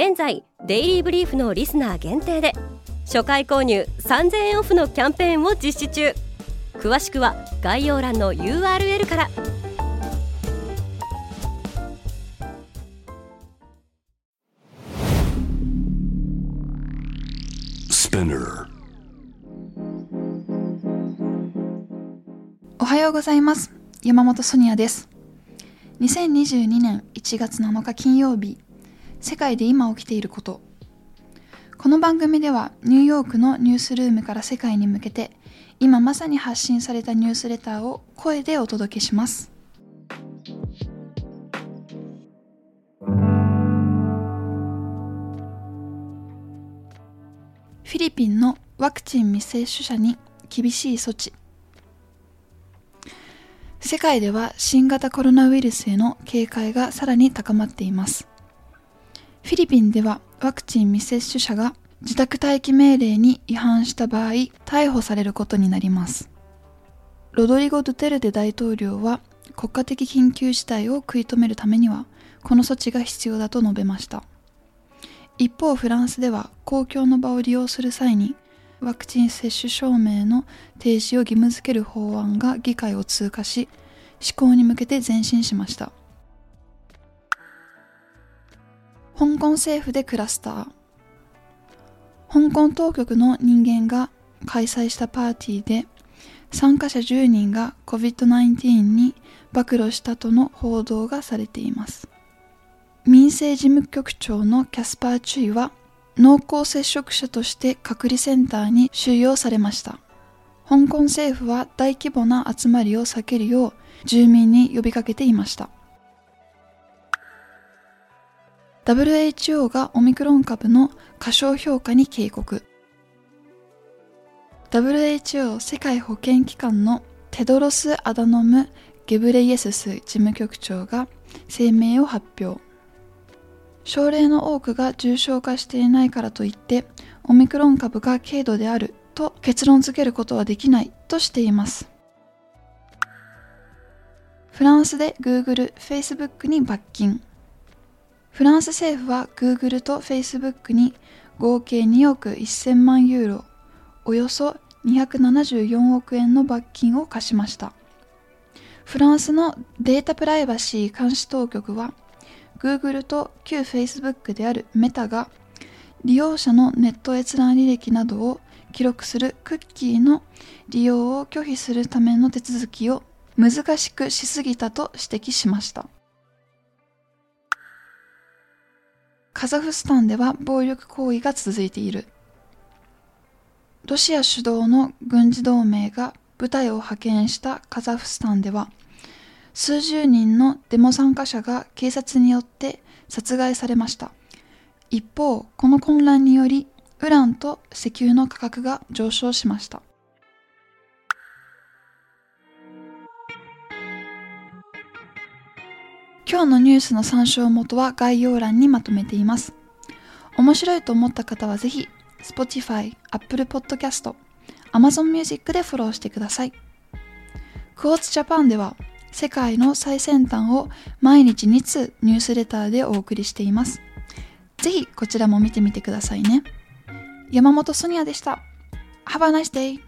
現在デイリーブリーフのリスナー限定で初回購入3000円オフのキャンペーンを実施中。詳しくは概要欄の URL から。おはようございます。山本ソニアです。2022年1月7日金曜日世界で今起きていること。この番組ではニューヨークのニュースルームから世界に向けて今まさに発信されたニュースレターを声でお届けします。フィリピンのワクチン未接種者に厳しい措置。世界では新型コロナウイルスへの警戒がさらに高まっています。フィリピンではワクチン未接種者が自宅待機命令に違反した場合逮捕されることになります。ロドリゴ・ドゥテルデ大統領は国家的緊急事態を食い止めるためにはこの措置が必要だと述べました。一方フランスでは公共の場を利用する際にワクチン接種証明の提示を義務付ける法案が議会を通過し施行に向けて前進しました。香港政府でクラスター。香港当局の人間が開催したパーティーで参加者10人が COVID-19 に暴露したとの報道がされています。民生事務局長のキャスパー・チュイは濃厚接触者として隔離センターに収容されました。香港政府は大規模な集まりを避けるよう住民に呼びかけていました。WHO がオミクロン株の過小評価に警告。WHO 世界保健機関のテドロス・アダノム・ゲブレイエスス事務局長が声明を発表。症例の多くが重症化していないからといってオミクロン株が軽度であると結論付けることはできないとしています。フランスで Google、Facebook に罰金。フランス政府は Google と Facebook に合計2億1000万ユーロ、およそ274億円の罰金を課しました。フランスのデータプライバシー監視当局は Google と旧 Facebook であるメタが利用者のネット閲覧履歴などを記録するクッキーの利用を拒否するための手続きを難しくしすぎたと指摘しました。カザフスタンでは暴力行為が続いている。ロシア主導の軍事同盟が部隊を派遣したカザフスタンでは、数十人のデモ参加者が警察によって殺害されました。一方、この混乱により、ウランと石油の価格が上昇しました。今日のニュースの参照元は概要欄にまとめています。面白いと思った方はぜひ Spotify、Apple Podcast、Amazon Music でフォローしてください。クォーツジャパンでは世界の最先端を毎日2通ニュースレターでお送りしています。ぜひこちらも見てみてくださいね。山本ソニアでした。Have a nice day!